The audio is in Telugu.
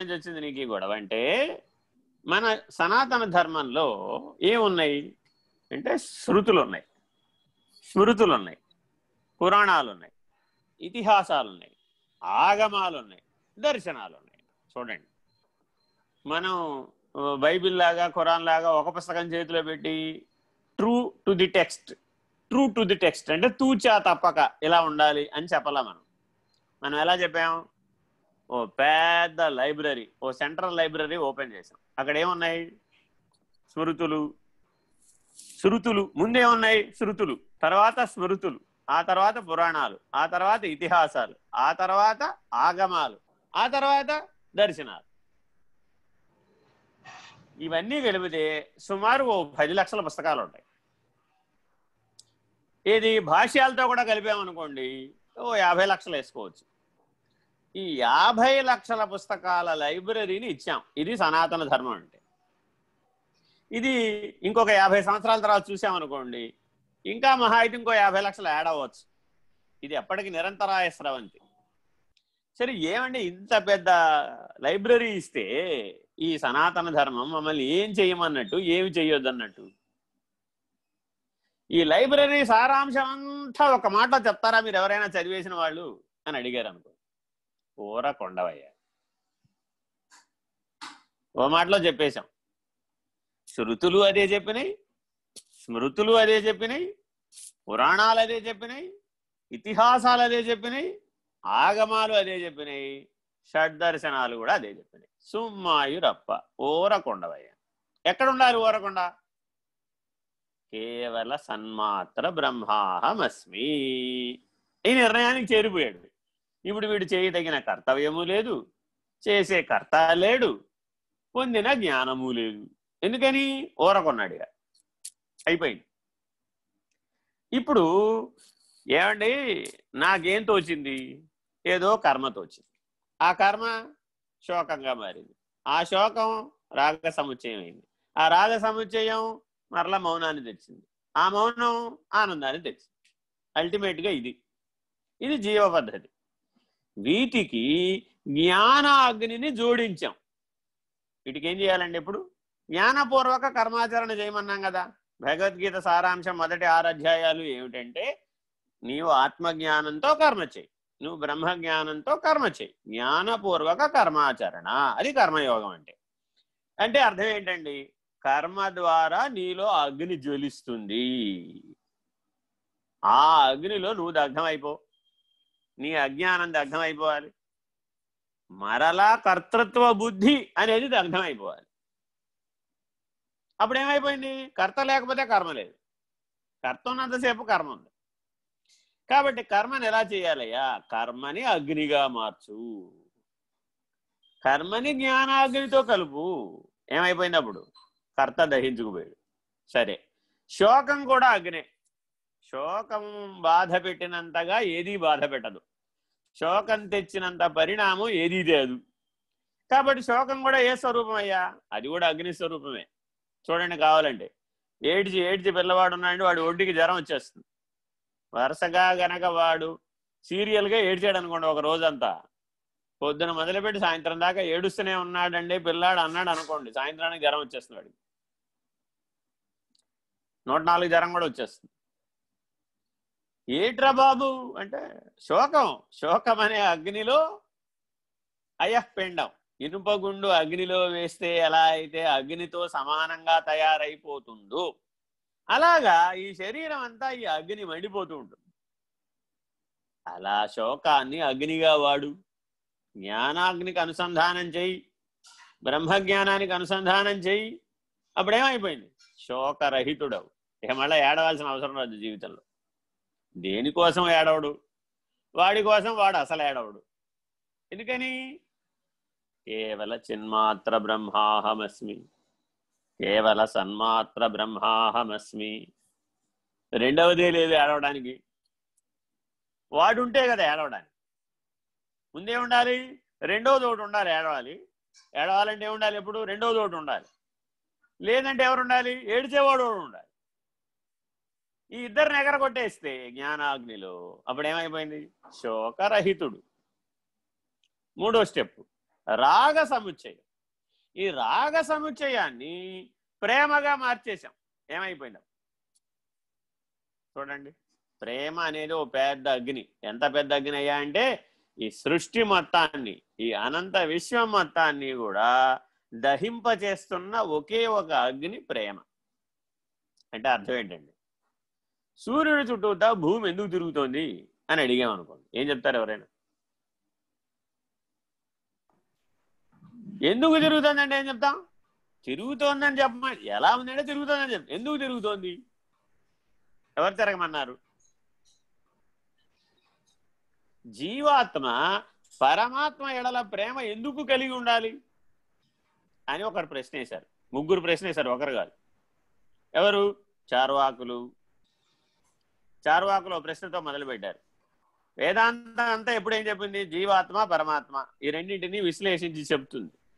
నుంచి వచ్చింది నీకు గొడవ అంటే మన సనాతన ధర్మంలో ఏమున్నాయి అంటే శృతులు ఉన్నాయి స్మృతులు ఉన్నాయి పురాణాలు ఉన్నాయి ఇతిహాసాలు ఉన్నాయి ఆగమాలు ఉన్నాయి దర్శనాలు ఉన్నాయి చూడండి. మనం బైబిల్ లాగా ఖురాన్ లాగా ఒక పుస్తకం చేతిలో పెట్టి true to the text true to the text అంటే తూచా తప్పక ఇలా ఉండాలి అని చెప్పాలా మనం. మనం ఎలా చెప్పాం? ఓ పెద్ద లైబ్రరీ ఓ సెంట్రల్ లైబ్రరీ ఓపెన్ చేసాం అక్కడ ఏమున్నాయి? స్మృతులు. శృతులు ముందేమున్నాయి శృతులు తర్వాత స్మృతులు. ఆ తర్వాత పురాణాలు. ఆ తర్వాత ఇతిహాసాలు. ఆ తర్వాత ఆగమాలు. ఆ తర్వాత దర్శనాలు. ఇవన్నీ కలిపితే సుమారు ఓ పది లక్షల పుస్తకాలు ఉంటాయి. ఇది భాష్యాలతో కూడా కలిపామనుకోండి ఓ యాభై లక్షలు వేసుకోవచ్చు. ఈ యాభై లక్షల పుస్తకాల లైబ్రరీని ఇచ్చాం. ఇది సనాతన ధర్మం అంటే ఇది ఇంకొక యాభై సంవత్సరాల తర్వాత చూసామనుకోండి ఇంకా మహా అయితే ఇంకో యాభై లక్షలు యాడ్ అవ్వచ్చు. ఇది ఎప్పటికీ నిరంతరాయ స్రవంతి. సరే ఏమండి ఇంత పెద్ద లైబ్రరీ ఇస్తే ఈ సనాతన ధర్మం మమ్మల్ని ఏం చేయమన్నట్టు ఏమి చేయొద్దన్నట్టు? ఈ లైబ్రరీ సారాంశం అంతా ఒక మాటలో చెప్తారా మీరు ఎవరైనా చదివేసిన వాళ్ళు అని అడిగారు అనుకో ఊర కొండవయ్య. ఓ మాటలో చెప్పేశాం. శృతులు అదే చెప్పినాయి స్మృతులు అదే చెప్పినాయి పురాణాలు అదే చెప్పినాయి ఇతిహాసాలు అదే చెప్పినాయి ఆగమాలు అదే చెప్పినాయి షడ్దర్శనాలు కూడా అదే చెప్పినాయి. సుమ్మాయురప్ప ఓరకొండవయ్య ఎక్కడ ఉండాలి ఓరకొండ కేవల సన్మాత్ర బ్రహ్మాహమస్మి. ఈ నిర్ణయానికి చేరిపోయాడు. ఇప్పుడు వీడు చేయదగిన కర్తవ్యము లేదు చేసే కర్త లేడు పొందిన జ్ఞానము లేదు. ఎందుకని? ఊరకొన్నాడు ఇక. అయిపోయింది. ఇప్పుడు ఏమండి? నాకేం తోచింది? ఏదో కర్మ తోచింది. ఆ కర్మ శోకంగా మారింది. ఆ శోకం రాగ సముచ్చయం అయింది ఆ రాగ సముచ్చయం మరలా మౌనాన్ని తెచ్చింది. ఆ మౌనం ఆనందాన్ని తెచ్చింది. అల్టిమేట్గా ఇది. ఇది జీవ పద్ధతి. వీటికి జ్ఞానాగ్నిని జోడించాం. వీటికి ఏం చేయాలండి ఇప్పుడు? జ్ఞానపూర్వక కర్మాచరణ చేయమన్నాం కదా. భగవద్గీత సారాంశం మొదటి ఆరు అధ్యాయాలు ఏమిటంటే నీవు ఆత్మజ్ఞానంతో కర్మ చేయి. నువ్వు బ్రహ్మజ్ఞానంతో కర్మ చేయి. జ్ఞానపూర్వక కర్మాచరణ. అది కర్మయోగం అంటే. అంటే అర్థం ఏంటండి? కర్మ ద్వారా నీలో అగ్ని జ్వలిస్తుంది. ఆ అగ్నిలో నువ్వు దగ్ధమైపో నీ అజ్ఞానం దగ్ధమైపోవాలి. మరలా కర్తృత్వ బుద్ధి అనేది దగ్ధమైపోవాలి. అప్పుడు ఏమైపోయింది కర్త లేకపోతే కర్మ లేదు. కర్త ఉన్నంతసేపు కర్మ ఉంది. కాబట్టి కర్మని ఎలా చేయాలయ్యా? కర్మని అగ్నిగా మార్చు. కర్మని జ్ఞానాగ్నితో కలుపు. ఏమైపోయింది అప్పుడు? కర్త దహించుకుపోయాడు. సరే. శోకం కూడా అగ్నే. శోకం బాధ పెట్టినంతగా ఏదీ బాధ పెట్టదు. శోకం తెచ్చినంత పరిణామం ఏదీ లేదు. కాబట్టి శోకం కూడా ఏ స్వరూపం అయ్యా అది కూడా అగ్ని స్వరూపమే. చూడండి కావాలంటే. ఏడ్చి ఏడ్చి పిల్లవాడు ఉన్నాడు వాడు ఒడ్డుకి జ్వరం వచ్చేస్తుంది. వరుసగా గనక వాడు సీరియల్గా ఏడ్చాడు అనుకోండి ఒక రోజంతా. పొద్దున మొదలుపెట్టి సాయంత్రం దాకా ఏడుస్తూనే ఉన్నాడండి పిల్లాడు అన్నాడు అనుకోండి. సాయంత్రానికి జ్వరం వచ్చేస్తున్నాడు నూట నాలుగు జ్వరం కూడా వచ్చేస్తుంది. ఏట్రా బాబు? అంటే శోకం. శోకం అనే అగ్నిలో అయఃపిండం ఇనుపగుండు అగ్నిలో వేస్తే ఎలా అయితే అగ్నితో సమానంగా తయారైపోతుందో అలాగా ఈ శరీరం అంతా ఈ అగ్ని మండిపోతూ ఉంటుంది. అలా శోకాన్ని అగ్నిగా వాడు. జ్ఞానాగ్నికి అనుసంధానం చెయ్యి బ్రహ్మజ్ఞానానికి అనుసంధానం చెయ్యి అప్పుడేమైపోయింది? శోకరహితుడవు. ఇక మళ్ళీ ఏడవలసిన అవసరం రాదు జీవితంలో. దేనికోసం ఏడవడు? వాడి కోసం వాడు అసలు ఏడవడు. ఎందుకని? కేవల చిన్మాత్ర బ్రహ్మాహమస్మి. కేవల సన్మాత్ర బ్రహ్మాహమస్మి. రెండవదే లేదు ఏడవడానికి. వాడుంటే కదా ఏడవడానికి. ముందే ఉండాలి రెండవది ఒకటి ఉండాలి ఏడవాలి. ఏడవాలంటే ఉండాలి ఎప్పుడు? రెండవది ఒకటి ఉండాలి. లేదంటే ఎవరు ఉండాలి ఏడిచేవాడు ఒకడు ఉండాలి. ఈ ఇద్దరిని ఎగరగొట్టేస్తే జ్ఞానాగ్నిలో అప్పుడు ఏమైపోయింది శోకరహితుడు. మూడో స్టెప్ రాగ సముచ్చయం. ఈ రాగ సముచ్చయాన్ని ప్రేమగా మార్చేశాం. ఏమైపోయిందా? చూడండి. ప్రేమ అనేది ఓ పెద్ద అగ్ని. ఎంత పెద్ద అగ్ని అయ్యా అంటే ఈ సృష్టి మొత్తాన్ని ఈ అనంత విశ్వం మొత్తాన్ని కూడా దహింపచేస్తున్న ఒకే ఒక అగ్ని ప్రేమ. అంటే అర్థం ఏంటండి? సూర్యుడి చుట్టూతా భూమి ఎందుకు తిరుగుతోంది అని అడిగామనుకోండి ఏం చెప్తారు ఎవరైనా? ఎందుకు తిరుగుతోందంటే ఏం చెప్తాం? తిరుగుతోందని చెప్పమా ఎలా ఉందంటే తిరుగుతోందని చెప్తాం ఎందుకు తిరుగుతోంది? ఎవరు తిరగమన్నారు? జీవాత్మ పరమాత్మ ఎడల ప్రేమ ఎందుకు కలిగి ఉండాలి? అని ఒకరు ప్రశ్న వేశారు ముగ్గురు ప్రశ్న వేశారు ఒకరు కాదు. ఎవరు? చార్వాకులు చార్వాకులో ప్రశ్నతో మొదలుపెట్టారు. వేదాంతం అంతా ఎప్పుడేం చెప్పింది? జీవాత్మ పరమాత్మ ఈ రెండింటిని విశ్లేషించి చెప్తుంది.